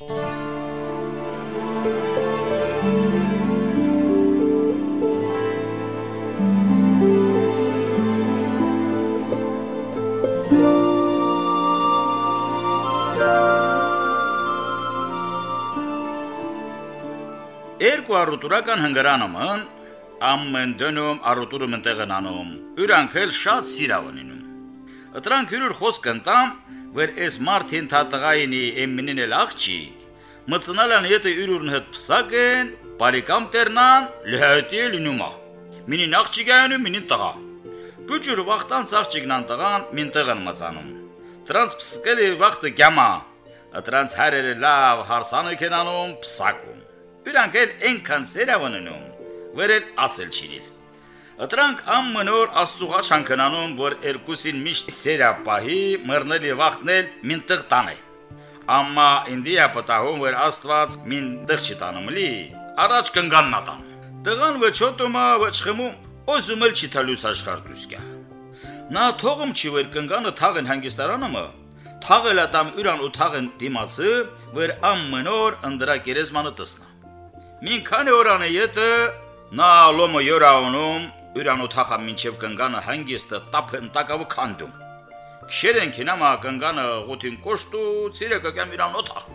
Երկու առուտուրական հնգրանոմն ամեն դնում առուտուրը մտեղնանում։ Ուրանք էլ շատ սիրավնինում։ Ըտրանք յուրուր խոսք ընտամ, որ էս մարտին թատղայինի էմմինին էլ աղջի, մծնալան եթե յուրուրն հետ փսակեն, բարիկամ տերնան, լհայտի լինումա։ Մինին աղջիկայանը մինին տղա։ Բուջուր վախտան աղջիկնան տղան մին տղան մծանում։ Տրանս փսկելի վախտը գամա։ Ատրանց հարերը լավ հարսանը կենանում փսակում։ Իրանք էլ այնքան սերավննում, որ էլ ասել չիրիր։ Ատրանք ամմնոր աստուղա չանքնանում, որ երկուսին միշտ սերապահի մռնել եւ վախնել մինտեղ տանը։ Ամմա ինդիա պատահում, որ Աստված մինտեղ չտանում լի, առաջ կնգան նատան։ Տղան վճոտումա վճխմում, օզում էլ չի թալուս աշխարտուսկա։ Նա թողում չի որ կնգանը թաղեն հանգստարանումը, թաղել ատամ յուրան ու թաղեն դիմացը, որ ամմնոր ընդրա գերեզմանը տեսնա։ Մինքան օրանը յետը նա լոմը յորաունում յուրան ու թախա մինչև կնգանը հանգիստը տապեն տակավը քանդում։ Քշերեն կինամա կնգանը գոտին կոշտու ցիրեկը կամ յուրան օթախ։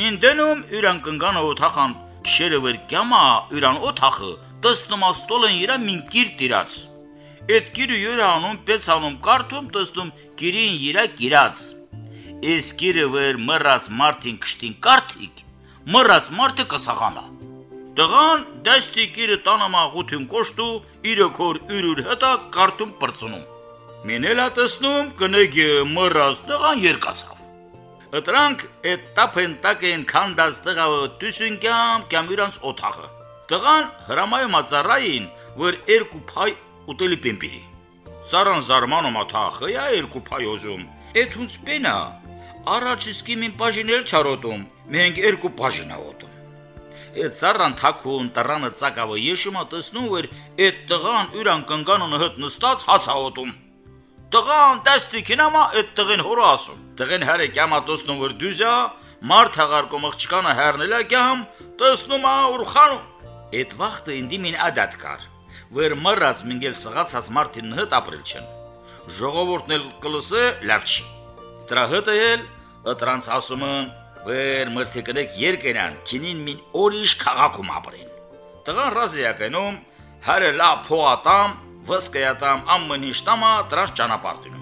Մին դնում յուրան կնգանը օթախան քշերը վեր կյամա յուրան օթախը տեսնում աստոլեն իրա մին կիր տիրած Այդ գիրը յուրանում պեցանում կարդում տեսնում գիրին իրա գիրած։ Այս գիրը վեր մռած մարտին կշտին կարդիկ, մռած մարտը կսախանա։ Տղան դաստի գիրը տանամաղութին կոշտու իրը կոր յուրուր հետա կարդում պրծնում։ Մինելա տեսնում կնեգի մռած տղան երկացավ։ Ըտրանք այդ տապեն տակեն քանդած տղավը դուսունկյամ կամ իրանց օթաղը։ Տղան հրամայում ածարային, որ երկու փայ ուտելի պեմպիրի։ Սարան զարմանում աթախը, յա երկու փայոզում։ Էդ ոնց պենա։ Առաջ իսկի մին բաժինել չարոտում, մենք երկու բաժինա ոտում։ Այդ սարան թակուն տրանը ցակավը եշումա տեսնում որ այդ տղան յուրան կնկանոնը հետ նստած հացաոտում։ Տղան դաստի կինամա այդ տղեն հորը ասում։ Տղեն հարը կյամա տեսնում որ դյուզա մարդ հաղարկում աղջկանը հեռնելա կյամ տեսնում ա ուրխանում։ Այդ վախտը ինձ մին ադատ կար որ մռած մինգել սղացած մարդին հդ ապրել չեն։ Ժողովուրդն էլ կլսե լավ չի։ Դրա հետը էլ ըտրանց ասում են, որ մրթիկնեք երկենան, քինին մին օրիշ քաղաքում ապրեն։ Տղան ռազիակենում հարը լա փոատամ, վսկայատամ ամմնիշտամա դրանց ճանապարհին։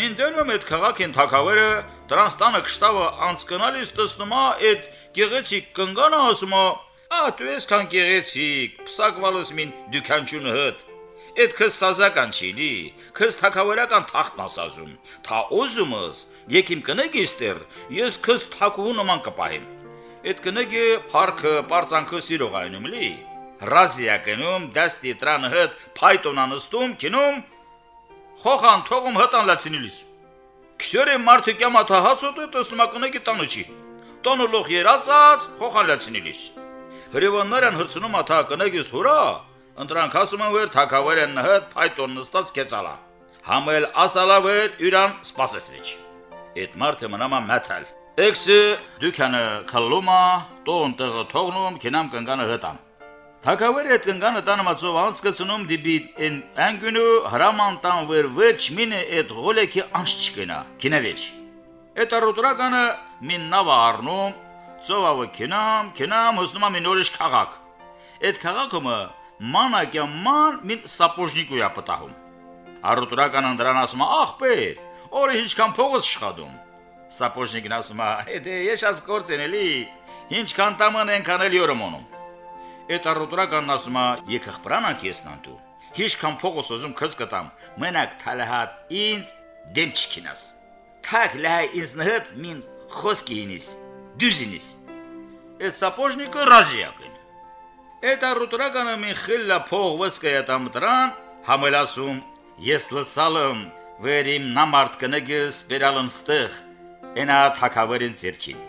Մին դնում այդ քաղաքին թակավերը դրանց տանը կշտավը անցկնալիս տեսնում ա այդ գեղեցիկ կնգանը ասում ա «Ա դու ես քան գեղեցիկ, փսակվալս մին դուքանչունը հդ»։ Այդ քս սազական չի լի, քս թակավերական թախտն ասազում։ Թա օզումս, եկիմ կնեգիստեր, ես քս թակուհու նման կպահեմ։ Այդ կնեգը փարքը པարծանքը սիրող այնում լի։ Ռազիա կնում, դաստի տրանը հդ փայտոնանստում, կինում, խոխան թողում հտան լացինիլիս։ Քսյորե մարդը կյամա թահացոտը տեսնումակնեկի տանը չի։ Տոնը լող երացած խոխալացինիլիս։ Հրևաններն հրցնում աթա կնեգիս հուրա, Ընտրանք ասում են վեր թակավեր են նհը Python նստած կեցալա։ Համել ասալավեր յուրան սպասեսվիչ։ Էդ մարդը մնամա մեթալ։ Էքսը դուքանը քլլումա, տոն տեղը թողնում, քինամ կնկանը հտամ։ Թակավերը այդ կնկանը տանմացով անցկացնում դիպի են անգունու հրամանտան վեր վեճ մինը այդ գոլեկի անց չկնա։ Քինավիչ։ Այդ առուտրականը միննավ առնում, ծովավը քինամ, քինամ հոսնում ամեն օրիշ քաղաք։ Այդ քաղաքը մանակյա ման մին սապոժնիկույա պտահում։ Առուտրականը դրան ասում ախպեր, օրը ինչքան փողս շխադում։ Սապոժնիկն ասում է, դե ես աս կորցենելի, ինչքան տաման ենքան էլ յորոմոնում։ Այդ առուտրականն ասում է եկախբրանանք եսնանտու։ Հիշքան փողոս ուզում քս կտամ, մենակ թալահատ ինձ դեմ չքինաս։ Թակ լահ ինձ նհդ մին խոսքինիս, դյուզինիս։ Այդ սապոժնիկը ռազիակն։ Այդ առուտրականը մին խիլլա փող վսկայատամ դրան, համելասում, ես լսալım, վերիմ նամարդ կնգս բերալն ստեղ, ենա թակավերին ձերքին։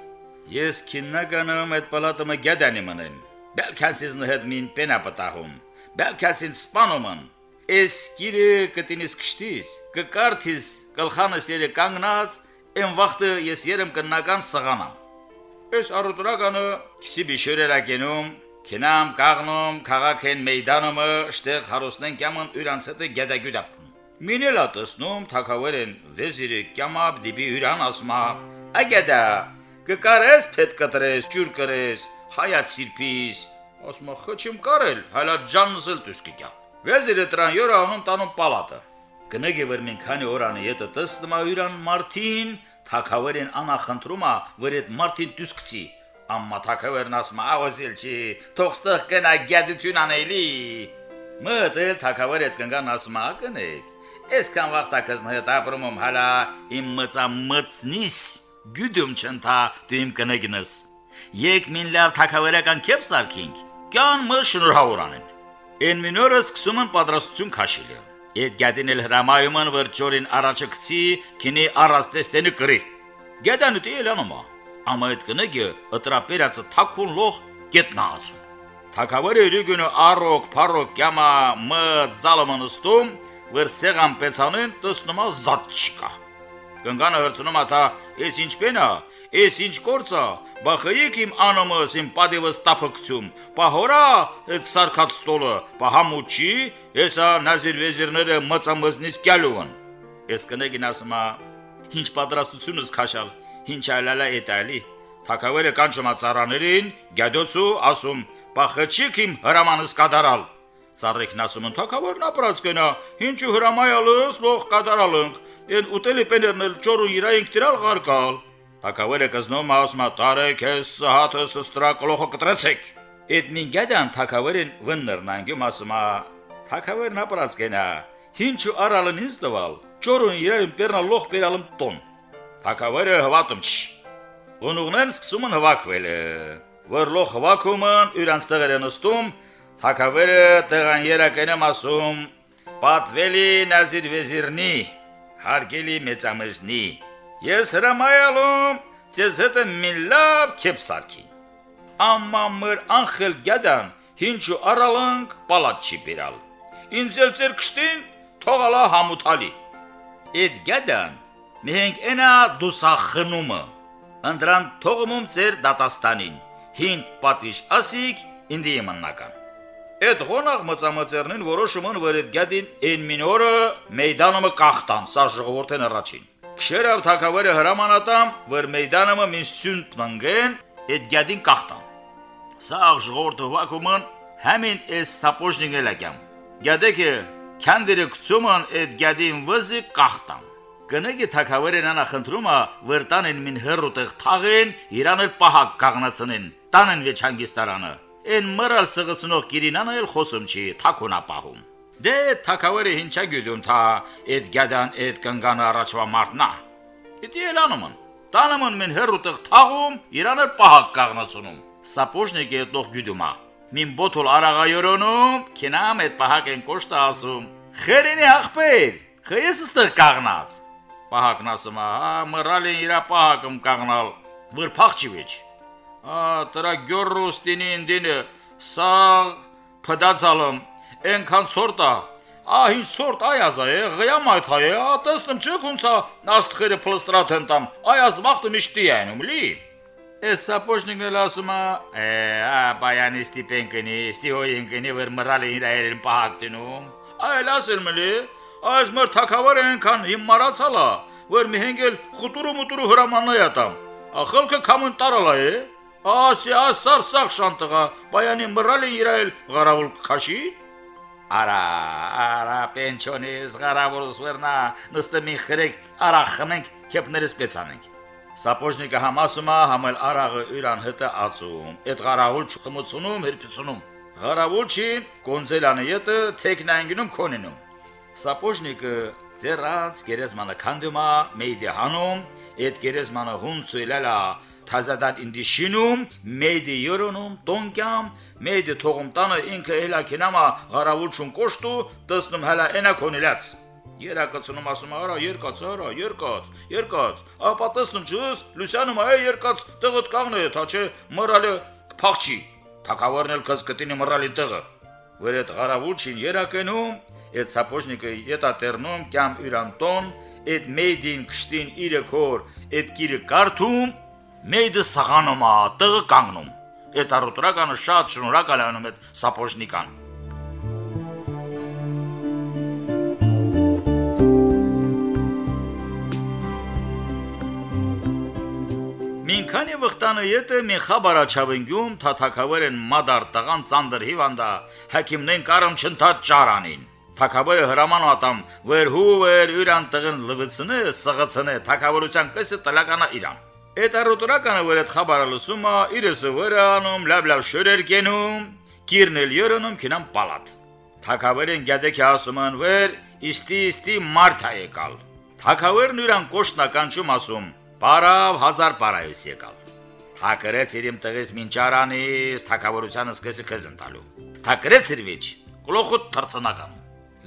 Ես քիննականım այդ պալատը մը գյադանի մնեմ։ Բելքասիզն հետ մին պենա պտահում։ Բելքասին սպանոմն։ Էս գիրը կտինիս կշտիս, կկարթիս գլխանս երե կանգնած, այն վախտը ես երեմ կնական սղանամ։ Էս առուտրականը քսի բիշերերակենում, քինամ կաղնում, քաղաքեն մեյդանումը, շտեղ հարուսնեն կյաման ուրանց հետ գեդագյուդապ։ Մինելա տեսնում թակավերեն վեզիրը կյամապ դիբի ուրան ասմա, այգեդա, կկարես փետ կտրես, ջուր կրես, հայաց սիրփիս, ասմա խոչիմ կարել, հալա ջանսել տուսկիկյա։ Վեզիրը տրան յորա անում տանում պալատը։ Կնեգե վեր մին քանի օրանը յետը տեսնում ուրան մարտին, թակավերեն անա խնդրումա, վեր այդ մարտին դուսկցի։ Ամմա թակավերն ասմա ավազիլ չի, թողստեղ կնա գյադություն անելի։ Մտել թակավեր այդ կնգան ասմա կնեք։ Այսքան վաղտակыз հետ ապրում եմ հալա իմ մծամծնիս գյուդում չընթա դու իմ կնեգնս։ Եկ մին լավ թակավերական կեպ սարքինք։ Կան մը շնորհավորանեն։ Են մինորը սկսում են պատրաստություն քաշելը։ Այդ գադին էլ հրամայում են վրջորին առաջը գցի, քինի առաստեստենը կրի։ Գադանը տիելանոմա։ Ամա այդ կնեգը ըտրապերածը թակուն լող գետնացու։ Թակավարը իրգունը առոք փարոք կյամա մը զալոմանստում վեր սեղան պեցանեն տեսնումա զատ չկա։ Գնգանը հրցնում աթա «Էս ինչ պենա, էս ինչ կործա, բախեիք իմ անոմս իմ падևս տապկցում, պահորա այդ սարկած ստոլը, պահամուչի, էսա նազիր վեզիրները մծամզնից կյալուվն»։ Էս կնեգին ասումա «Ինչ պատրաստությունս քաշալ» ինչ այլալա էտալի»։ Թակավերը կանչումա ծառաներին, գյադոցու ասում, «Պախչիկ իմ հրամանս կատարալ»։ Ծառիկն ասում են թակավորն ապրած կնա, ինչու հրամայալս լող կատարալնք, են ուտելի պեներնել ճորու իրայինք դրալ ղարկալ։ Թակավերը կզնում ասմա տարեք ես հաթը ստրակլոխը կտրեցեք։ Այդ մինգադան թակավերին վններնանգում ասմա թակավերն ապրած կնա, ինչու արալն ինձ տվալ, ճորուն իրային պերնա լող պերալım տոն։ Թակավերը հվատում չի։ Ոնուղնեն սկսում են հվակվել։ Վրլող հվակումն իրանց տեղերը նստում Թակավերը տեղան երակենեմ ասում. «Պատվելի Նազիր վեզիրնի, հարգելի մեծամեզնի, ես հրամայալում ձեզ հետ մի լավ քեփսարքի։ Ամմա մր անխել գադան, ինչու առալանք պալատ չի բերալ։ Ինձ էլ ձեր կշտին թողալա համութալի։ Այդ գադան մենք ենա դուսախնումը։ Անդրան թողում ձեր դատաստանին։ Հինգ պատիժ ասիկ ինձ իմանական։ Այդ ղոնաղ մծամծերնին որոշում են որ այդ գադին են մինորը մեյդանը կախտան, սա ժողովրդեն առաջին։ Քշերավ թակավերը հրամանատամ, որ մեյդանը մին սյունտ մնգեն, այդ գադին կախտան։ Սա ժողովրդը վակումն համին էս սապոժնիգելակյամ։ Գադեկը քանդերը կցումն այդ գադին վզի կախտան։ Կնեգի թակավերեն անա խնդրումա վրտանին մին հերուտեղ թաղեն, իրանել պահակ կաղնացնեն, տանեն վեչանգիստարանը Են մռալ սղսնող գիրինանը էլ խոսում չի, թակունա պահում։ Դե թակավերը ինչա գյուդում թա, այդ գադան այդ կնգանը առաջվա մարտնա։ Իդի էլանումն։ Տանամն մեն հերուտեղ թաղում, իրանը պահակ կաղնացնում։ Սապոժնիկի այդող գյուդումա։ Մին բոթոլ արաղայորոնում, քինամ այդ պահակեն կոշտը ասում։ Խերինի հախպեր, խես ստր կաղնած։ Պահակն ասում, հա, մռալին իրա պահակում կաղնալ, վրփախ չի վեճ։ Ա տրա գյորուստինի ինդինը սա փդացալım ենքան ցորտա ա ինչ ցորտ այազա է գյամ այդ հայ ա տեսնում չէ քունցա աստղերը պլստրատ հենտամ այազ վախտը միշտի ենում լի Էս սապոժնիկն էլ ասում է, «Ա, բայանի ստիպենկնի, ստիհոյենկնի վեր մռալ իրայերին պահակտինում»։ Այլ ասել մլի, այս մեր թակավարը այնքան իմ մարացալ է, որ մի հենգել խուտուրու մուտուրու հրամաննայա տամ։ Ախելքը կամն տարալա է։ Ասի ասար սաղ շանտղա, բայանի մռալի իրայել գարավուլ քաշի։ Արա, արա պենչոնիս գարավուլս վերնա, նստը մի խրեք, արա խմենք, քեփներս պեցանենք։ Սապոժնիկը համասումա համել արաղը իրան հտը ածում։ Այդ գարավուլ չխմությունում, հերպիցունում։ Գարավուլ չի, կոնզելանը յետը թեքնայինգնում կոնինում։ Սապոժնիկը ձերանց գերեզմանը քանդումա, մեյդի հանում, այդ գերեզմանը հունցույլալա թազադան ինդի շինում, մեյդի յորոնում, տոնկյամ, մեյդի թողում տանը ինքը հելա կինամա հարավուլչուն կոշտու, տեսնում հելա ենա կոնիլած։ Երակացնում ասում արա երկած, արա երկած, երկած։ Ապա տեսնում չուս, Լուսյանում այ երկած տղդ կաղն է, թա չէ մռալը փախչի։ Թակավարն էլ կզ կտինի մռալի տղը։ որ այդ ғարավուչին երակենում, այդ սապոժնիկը ետատերնում կամ յուրանտոն, այդ մեյդին կշտին իրը քոր, այդ կիրը կարթում, մեյդը սաղանում ա, տղը կանգնում։ Այդ առուտրականը շատ շնորհակալ անում այդ սապոժնիկան։ Մինքանի վխտանը յետը մի խաբարաչավնգյում թաթակավեր են մադար տղան սանդր հիվանդա հակիմնեն կարամ չնթած ճարանին Թակավերը հրաման ատամ, վեր հուվեր յուրան տղն լվցնե, սղացնե, թակավորության կեսը տլականա իրան։ Այդ առուտուրականը որ այդ խաբարը լսում է, իրսը վրա անում, լավ-լավ շորեր կենում, կիրնել յորոնում կինամ պալատ։ Թակավերեն գյադեքի ասում են վեր, իստի իստի մարդ է եկալ։ Թակավերն յուրան կոշտնականչում ասում, բարավ հազար բարայս եկալ։ Թակրեց իրիմ տղես մինչարանից, թակավորության սկսի քեզ ընտալու։ Թակրեց իր վիճ, գլոխը թրծնական։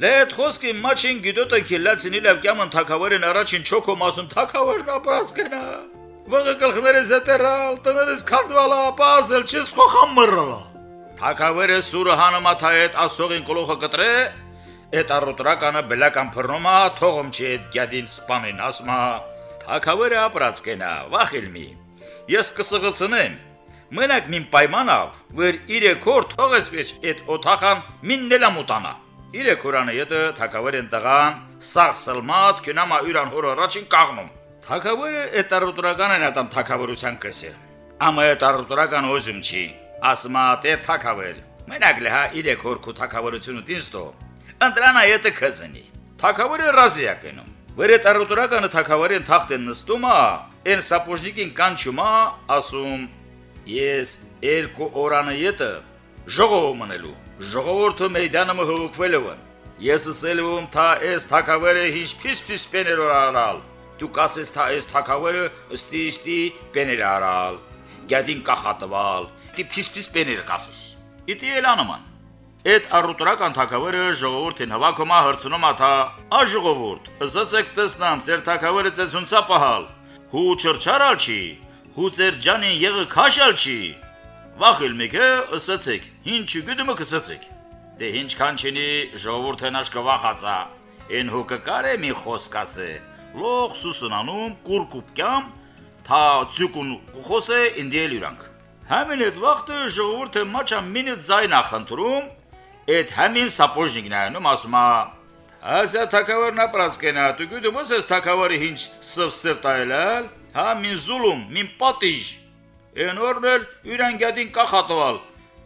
Լետ խոսքի մաչին գիտոտը քիլացինի լավ կյամն թակավերին առաջին չոքո մասում թակավերն ապրած կնա։ Վղը կլխները զետերալ, տներս քանդվալա, պասել չես խոխամ մռլա։ Թակավերը սուրը հանմաթա այդ ասողին գլոխը կտրե, այդ առուտրականը բլական փռնոմա, թողում չի այդ գյադին սպանին, ասմա։ Թակավերը ապրած կնա, վախիլմի։ Ես կսղծնեմ, մենակ մին պայմանավ, որ իրե քոր թողես վեճ այդ օթախան միննելա մուտանա։ Իրե Քուրանը յետը թակավերեն տղան սաղ սլմատ կնամա յուրան հոր առաջին կաղնում։ Թակավերը էտարուտրական են ատամ թակավորության կսե։ Ամը էտարուտրական ոզում չի։ Ասմա տեր թակավեր։ Մենակ լհա իրե քորքու թակավորությունը դինստո։ Ընտրանա յետը քզնի։ Թակավերը ռազիա կնում։ Վեր էտարուտրականը թակավերեն թախտեն նստումա, են սապոժնիկին կանչումա, ասում. Ես երկու օրանը յետը ժողով մնելու ժողովուրդը մեյդանը հողոքվել են։ Ես ասելում թա էս թակավերը ինչ փիսփիս պեներ օրալ։ Դու կասես թա էս թակավերը ըստի ըստի պեներ արալ։ Գյադին կախատվալ։ Դի փիսփիս պեներ կասես։ Իտի էլանման։ Այդ առուտրական թակավերը ժողովրդին հավաքումա հրցնում աթա, «Ա ժողովուրդ, ըսացեք տեսնամ, ձեր թակավերը ծեցունցա պահալ։ Հու չրչարալ չի, հու ձեր ջանին եղը քաշալ չի, Վախիլ մեկը ըսացեք, ինչ գյուդումը կսացեք։ Դե ինչքան չինի ժողովուրդն աշկվախացա։ Են հոկը կարե մի խոսք ասե։ Լող սուսնանում կուրկուպկյամ թա ցուկուն խոսե ինդիել իրանք։ Համին այդ վաղտը ժողովուրդը մաչա մինը ձայն ախնդրում, այդ համին սապոժնիկն այնում ասումա Ասա թակավարն ապրած կենա, դու գյուդում ես թակավարի ինչ սվ սրտայել, հա մին զուլում, մին պատիժ Էնորն էլ իրան գյադին կախատվալ։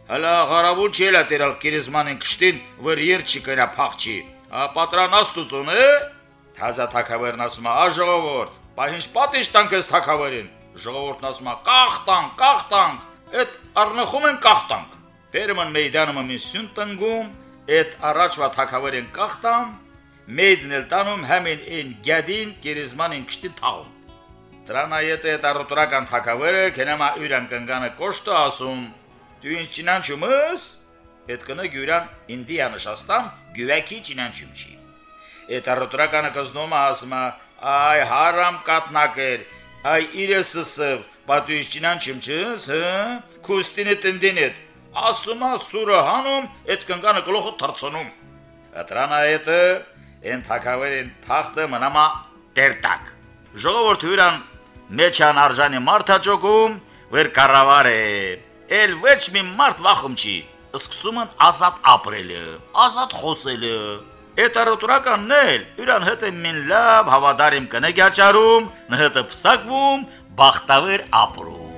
Հələ հարավուլ չի լա տերալ քիրիզմանին կշտին, որ եր չի կրա փախչի։ Ա պատրանաստուծուն է։ Թազա թակավերն ասում է, «Աժողովուրդ, բա ինչ պատիժ տանք ես թակավերին»։ Ժողովուրդն ասում է, «Կախտանք, կախտանք»։ Այդ առնխում են կախտանք։ Բերման մեյդանը միսյուն տնգում, այդ առաջվա թակավերին կախտամ, մեյդն էլ տանում համին այն գյադին քիրիզմանին կշտին թաղում։ Դրանայետ է տարոտրական թակավերը կենամա յուրան կնգանը կոշտը ասում, դու ինչ ճինանչում ես, այդ կնը գյուրան ինդիա նշաստամ գյուվեքի ճինանչում չի։ Այդ տարոտրականը կզնում ասում այ հարամ կատնակեր, այ իրեսսվ, պատույշ ճինանչում չես, հը, քուստինը տնդինետ, ասում է սուրը հանում, այդ կնգանը գլոխը թրցնում։ Ատրանայետը են թակավերին թախտը մնամա տերտակ։ Ժողովուրդ հյուրան մեջան արժանի մարդաճոգում վեր կառավար է էլ ոչ մի մարդ վախում չի սկսում են ազատ ապրելը ազատ խոսելը Էտարոտուրականն էլ իրան հետ մին լավ հավադարիմ կնեգյաճարում նհտը փսակվում բախտավեր ապրում